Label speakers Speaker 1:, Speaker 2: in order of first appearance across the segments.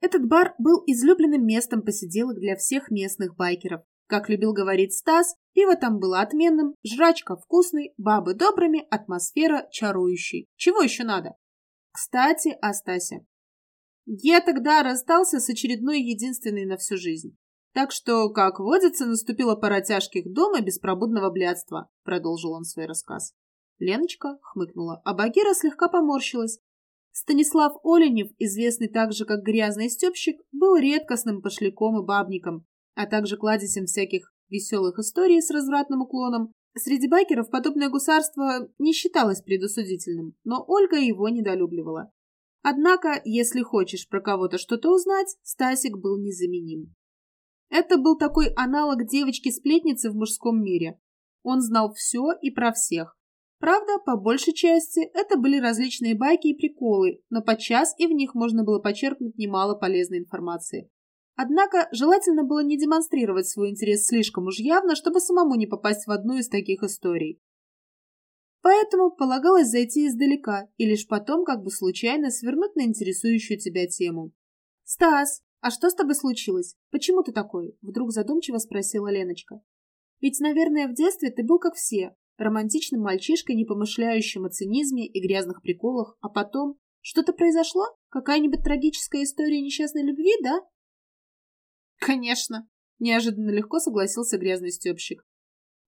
Speaker 1: Этот бар был излюбленным местом посиделок для всех местных байкеров. Как любил говорить Стас, пиво там было отменным, жрачка вкусной, бабы добрыми, атмосфера чарующей. Чего еще надо? Кстати, о Стасе. Я тогда расстался с очередной единственной на всю жизнь. Так что, как водится, наступила пора тяжких дом и беспробудного блядства, продолжил он свой рассказ. Леночка хмыкнула, а Багира слегка поморщилась. Станислав Оленев, известный также как грязный степщик, был редкостным пошляком и бабником, а также кладезем всяких веселых историй с развратным уклоном. Среди байкеров подобное гусарство не считалось предосудительным, но Ольга его недолюбливала. Однако, если хочешь про кого-то что-то узнать, Стасик был незаменим. Это был такой аналог девочки-сплетницы в мужском мире. Он знал все и про всех. Правда, по большей части это были различные байки и приколы, но подчас и в них можно было почерпнуть немало полезной информации. Однако желательно было не демонстрировать свой интерес слишком уж явно, чтобы самому не попасть в одну из таких историй. Поэтому полагалось зайти издалека и лишь потом как бы случайно свернуть на интересующую тебя тему. «Стас, а что с тобой случилось? Почему ты такой?» – вдруг задумчиво спросила Леночка. «Ведь, наверное, в детстве ты был как все, романтичным мальчишкой, не помышляющим о цинизме и грязных приколах, а потом... Что-то произошло? Какая-нибудь трагическая история несчастной любви, да?»
Speaker 2: «Конечно!» – неожиданно легко согласился грязный степщик.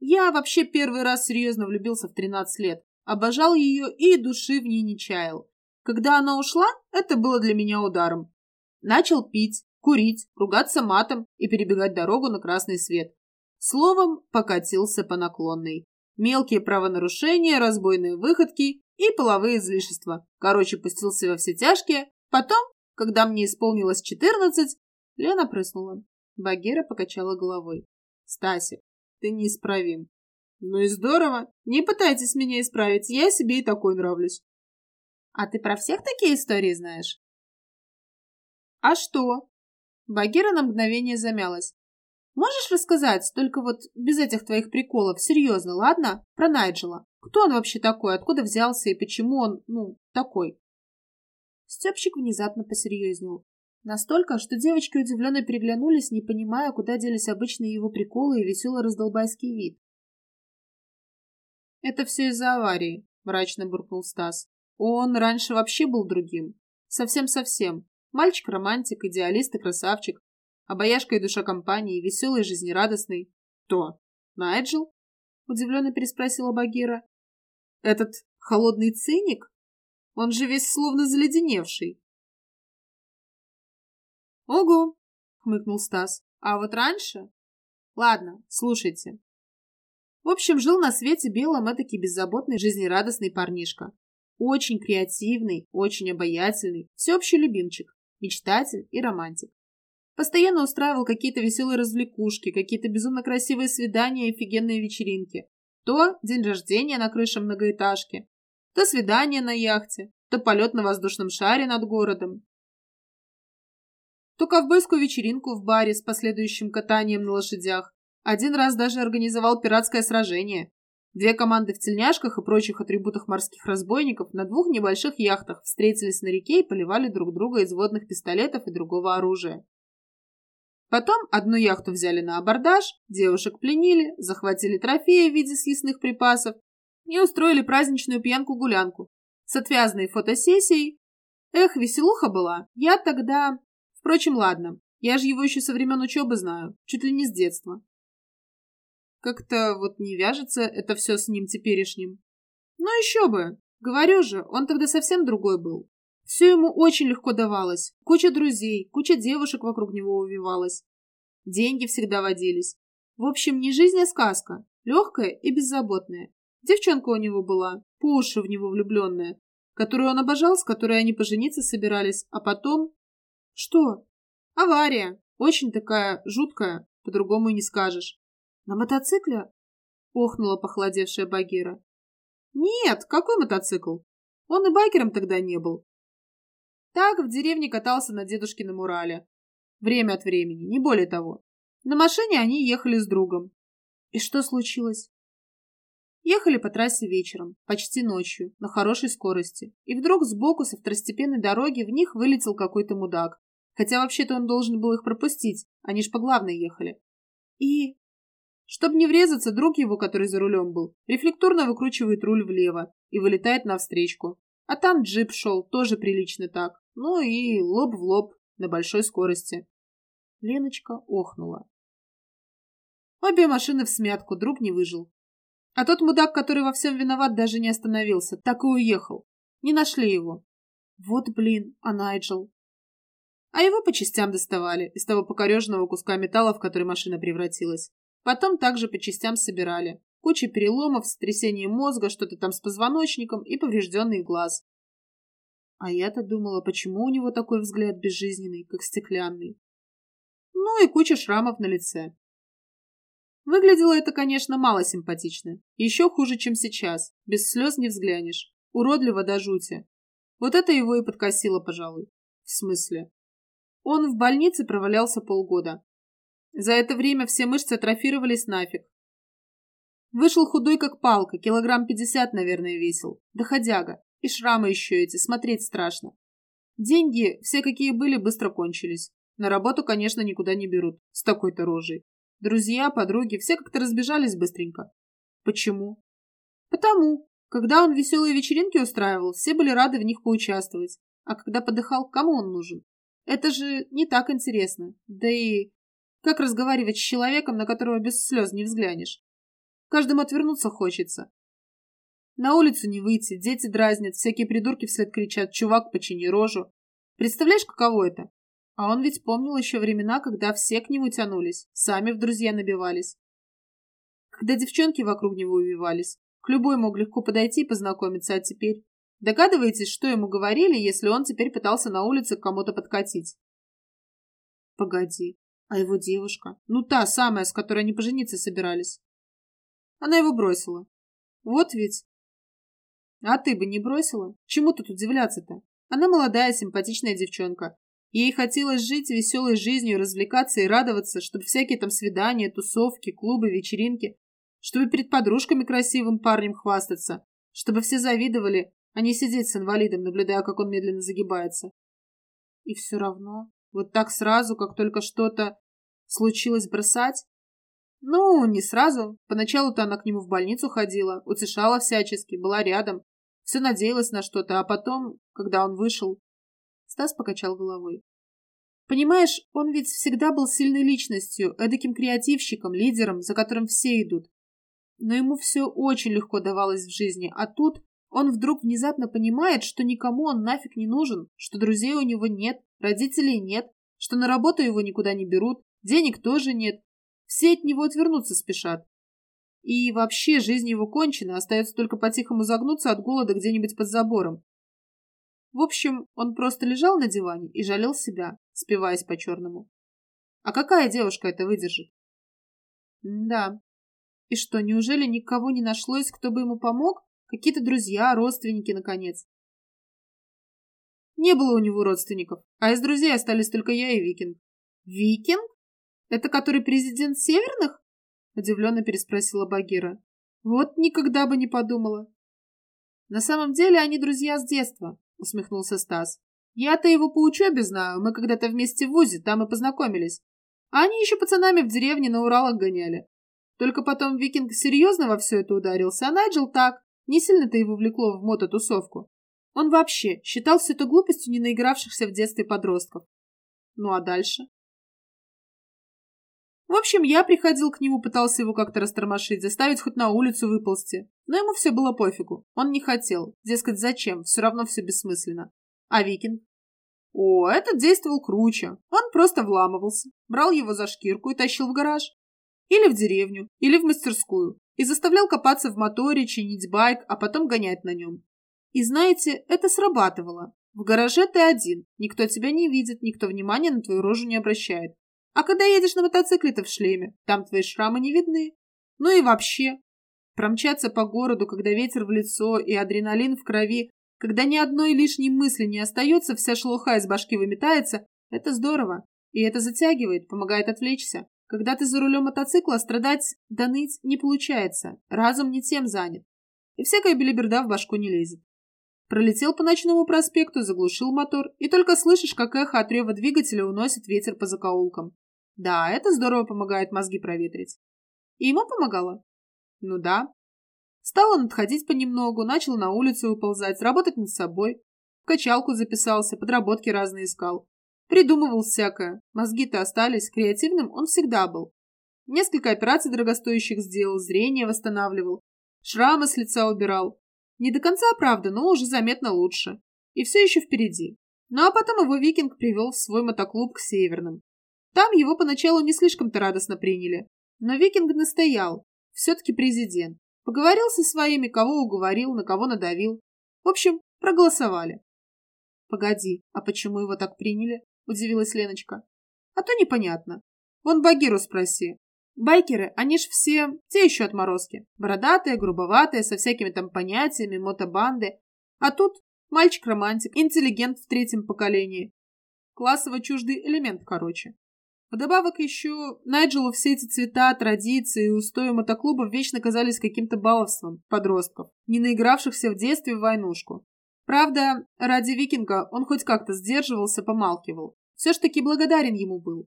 Speaker 2: Я вообще первый раз серьезно влюбился в 13 лет. Обожал ее и души в ней не чаял. Когда она ушла, это было для меня ударом. Начал пить, курить, ругаться матом и перебегать дорогу на красный свет. Словом, покатился по наклонной. Мелкие правонарушения, разбойные выходки и половые излишества. Короче, пустился во все тяжкие. Потом, когда мне исполнилось 14, Лена прыснула. Багира покачала головой. Стасик, ты неисправим. Ну и здорово. Не пытайтесь меня исправить, я себе и такой нравлюсь.
Speaker 1: А ты про всех такие истории знаешь?
Speaker 2: А что?
Speaker 1: Багира на мгновение замялась. Можешь рассказать, только вот без этих твоих приколов, серьезно, ладно? Про Найджела. Кто он вообще такой, откуда взялся и почему он, ну, такой? Степщик внезапно посерьезнел. Настолько, что девочки удивленно переглянулись, не понимая, куда делись обычные его приколы и веселый раздолбайский вид.
Speaker 2: «Это все из-за аварии», — мрачно буркнул Стас. «Он раньше вообще был другим. Совсем-совсем. Мальчик-романтик, идеалист и красавчик. Обаяшка и душа компании, веселый и жизнерадостный. Кто? Найджел?» — удивленно переспросила Багира. «Этот холодный циник? Он же весь словно заледеневший.
Speaker 1: «Ого!» — хмыкнул Стас. «А вот раньше...» «Ладно, слушайте. В общем, жил на свете белом этакий беззаботный, жизнерадостный парнишка. Очень креативный, очень обаятельный, всеобщий любимчик, мечтатель и романтик. Постоянно устраивал какие-то веселые развлекушки, какие-то безумно красивые свидания и офигенные вечеринки. То день рождения на крыше многоэтажки, то свидание на яхте, то полет на воздушном шаре над городом, то ковбойскую вечеринку в баре с последующим катанием на лошадях. Один раз даже организовал пиратское сражение. Две команды в тельняшках и прочих атрибутах морских разбойников на двух небольших яхтах встретились на реке и поливали друг друга из водных пистолетов и другого оружия. Потом одну яхту взяли на абордаж, девушек пленили, захватили трофеи в виде съестных припасов и устроили праздничную пьянку-гулянку с отвязной фотосессией. Эх, веселуха была. Я тогда... Впрочем, ладно. Я же его еще со времен учебы знаю, чуть ли не с детства. Как-то вот не вяжется это все с ним теперешним. Ну еще бы. Говорю же, он тогда совсем другой был. Все ему очень легко давалось. Куча друзей, куча девушек вокруг него увивалась. Деньги всегда водились. В общем, не жизнь, а сказка. Легкая и беззаботная. Девчонка у него была, по уши в него влюбленная, которую он обожал, с которой они пожениться собирались, а потом что? Авария. Очень такая жуткая, по-другому и не скажешь. На мотоцикле? Охнула похолодевшая Багира. Нет, какой мотоцикл? Он и байкером тогда не был. Так в деревне катался на дедушкином Урале. Время от времени, не более того. На машине они ехали с другом. И что случилось? Ехали по трассе вечером, почти ночью, на хорошей скорости. И вдруг сбоку со второстепенной дороги в них вылетел какой-то мудак. Хотя вообще-то он должен был их пропустить, они ж по главной ехали. И... Чтобы не врезаться, друг его, который за рулем был, рефлекторно выкручивает руль влево и вылетает навстречку. А там джип шел, тоже прилично так. Ну и лоб в лоб, на большой скорости. Леночка охнула. Обе машины в смятку, друг не выжил. А тот мудак, который во всем виноват, даже не остановился, так и уехал. Не нашли его. Вот блин, а Найджел? А его по частям доставали, из того покореженного куска металла, в который машина превратилась. Потом также по частям собирали. Куча переломов, сотрясение мозга, что-то там с позвоночником и поврежденный глаз. А я-то думала, почему у него такой взгляд безжизненный, как стеклянный. Ну и куча шрамов на лице. Выглядело это, конечно, мало симпатично. Еще хуже, чем сейчас. Без слез не взглянешь. Уродливо до жути. Вот это его и подкосило, пожалуй. В смысле? Он в больнице провалялся полгода. За это время все мышцы атрофировались нафиг. Вышел худой как палка, килограмм пятьдесят, наверное, весил. Доходяга. И шрамы еще эти, смотреть страшно. Деньги, все какие были, быстро кончились. На работу, конечно, никуда не берут. С такой-то рожей. Друзья, подруги, все как-то разбежались быстренько. Почему? Потому. Когда он веселые вечеринки устраивал, все были рады в них поучаствовать. А когда подыхал, кому он нужен? Это же не так интересно. Да и как разговаривать с человеком, на которого без слез не взглянешь? Каждому отвернуться хочется. На улицу не выйти, дети дразнят, всякие придурки вслед кричат «Чувак, почини рожу». Представляешь, каково это? А он ведь помнил еще времена, когда все к нему тянулись, сами в друзья набивались. Когда девчонки вокруг него увивались, к любой мог легко подойти и познакомиться, а теперь... Догадываетесь, что ему говорили, если он теперь пытался на улице к кому-то подкатить? Погоди, а его девушка? Ну, та самая, с которой они пожениться собирались. Она его бросила. Вот ведь. А ты бы не бросила? Чему тут удивляться-то? Она молодая, симпатичная девчонка. Ей хотелось жить веселой жизнью, развлекаться и радоваться, чтобы всякие там свидания, тусовки, клубы, вечеринки, чтобы перед подружками красивым парнем хвастаться, чтобы все завидовали, а не сидеть с инвалидом, наблюдая, как он медленно загибается. И все равно, вот так сразу, как только что-то случилось бросать? Ну, не сразу. Поначалу-то она к нему в больницу ходила, утешала всячески, была рядом, все надеялась на что-то, а потом, когда он вышел... Стас покачал головой. Понимаешь, он ведь всегда был сильной личностью, эдаким креативщиком, лидером, за которым все идут. Но ему все очень легко давалось в жизни, а тут он вдруг внезапно понимает, что никому он нафиг не нужен, что друзей у него нет, родителей нет, что на работу его никуда не берут, денег тоже нет. Все от него отвернуться спешат. И вообще жизнь его кончена, остается только по-тихому загнуться от голода где-нибудь под забором. В общем, он просто лежал на диване и жалел себя, спиваясь по-черному. А какая девушка это выдержит? да. И что, неужели никого не нашлось, кто бы ему помог? Какие-то друзья, родственники, наконец. Не было у него родственников, а из друзей остались только я и Викинг. Викинг? Это который президент Северных? Удивленно переспросила Багира. Вот никогда бы не подумала. На самом деле они друзья с детства, усмехнулся Стас. Я-то его по учебе знаю, мы когда-то вместе в ВУЗе, там и познакомились. А они еще пацанами в деревне на Уралах гоняли. Только потом Викинг серьезно во все это ударился, а Найджел так, не сильно-то его влекло в мототусовку. Он вообще считал все это глупостью не наигравшихся в детстве подростков. Ну а дальше? В общем, я приходил к нему, пытался его как-то растормошить, заставить хоть на улицу выползти. Но ему все было пофигу. Он не хотел. Дескать, зачем? Все равно все бессмысленно. А Викинг? О, этот действовал круче. Он просто вламывался, брал его за шкирку и тащил в гараж. Или в деревню, или в мастерскую и заставлял копаться в моторе, чинить байк, а потом гонять на нем. И знаете, это срабатывало. В гараже ты один, никто тебя не видит, никто внимания на твою рожу не обращает. А когда едешь на мотоцикле-то в шлеме, там твои шрамы не видны. Ну и вообще, промчаться по городу, когда ветер в лицо и адреналин в крови, когда ни одной лишней мысли не остается, вся шелуха из башки выметается, это здорово. И это затягивает, помогает отвлечься. Когда ты за рулем мотоцикла, страдать да не получается, разум не тем занят. И всякая белиберда в башку не лезет. Пролетел по ночному проспекту, заглушил мотор, и только слышишь, как эхо от рева двигателя уносит ветер по закоулкам. Да, это здорово помогает мозги проветрить. И ему помогало? Ну да. Стал он отходить понемногу, начал на улицу выползать, работать над собой. В качалку записался, подработки разные искал. Придумывал всякое. Мозги-то остались, креативным он всегда был. Несколько операций дорогостоящих сделал, зрение восстанавливал. Шрамы с лица убирал. Не до конца, правда, но уже заметно лучше. И все еще впереди. Ну а потом его викинг привел в свой мотоклуб к Северным. Там его поначалу не слишком-то радостно приняли. Но викинг настоял. Все-таки президент. Поговорил со своими, кого уговорил, на кого надавил. В общем, проголосовали. Погоди, а почему его так приняли? Удивилась Леночка. А то непонятно. Вон Багиру спроси. Байкеры, они ж все те еще отморозки. Бородатые, грубоватые, со всякими там понятиями, мотобанды. А тут мальчик-романтик, интеллигент в третьем поколении. Классово чуждый элемент, короче. Вдобавок еще Найджелу все эти цвета, традиции и устои мотоклубов вечно казались каким-то баловством подростков, не наигравшихся в детстве в войнушку. Правда, ради викинга он хоть как-то сдерживался, помалкивал. Все ж таки благодарен ему был.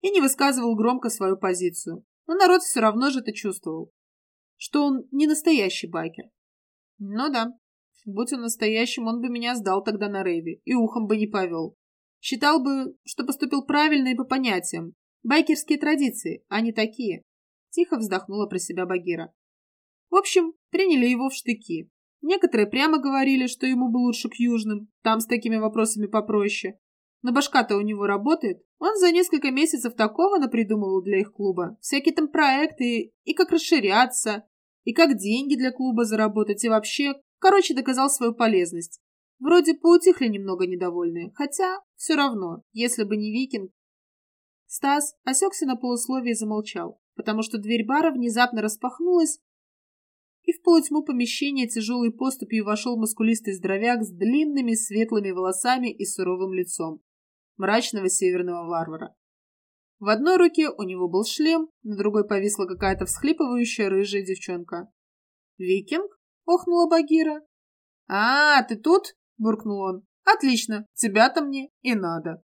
Speaker 1: И не высказывал громко свою позицию. Но народ все равно же это чувствовал. Что он не настоящий байкер. Ну да, будь он настоящим, он бы меня сдал тогда на рейве и ухом бы не повел. Считал бы, что поступил правильно и по понятиям. Байкерские традиции, а не такие. Тихо вздохнула про себя Багира. В общем, приняли его в штыки. Некоторые прямо говорили, что ему бы лучше к южным, там с такими вопросами попроще. Но башка-то у него работает. Он за несколько месяцев такого напридумывал для их клуба. Всякие там проекты, и как расширяться, и как деньги для клуба заработать, и вообще, короче, доказал свою полезность. Вроде поутихли немного недовольные, хотя все равно, если бы не викинг. Стас осекся на полусловие и замолчал, потому что дверь бара внезапно распахнулась, и в полутьму помещения тяжелой поступью вошел мускулистый здоровяк с длинными светлыми волосами и суровым лицом мрачного северного варвара. В одной руке у него был шлем, на другой повисла какая-то всхлипывающая рыжая девчонка. «Викинг?» — охнула Багира. «А, ты тут?» Буркнул он. Отлично, тебя-то мне и надо.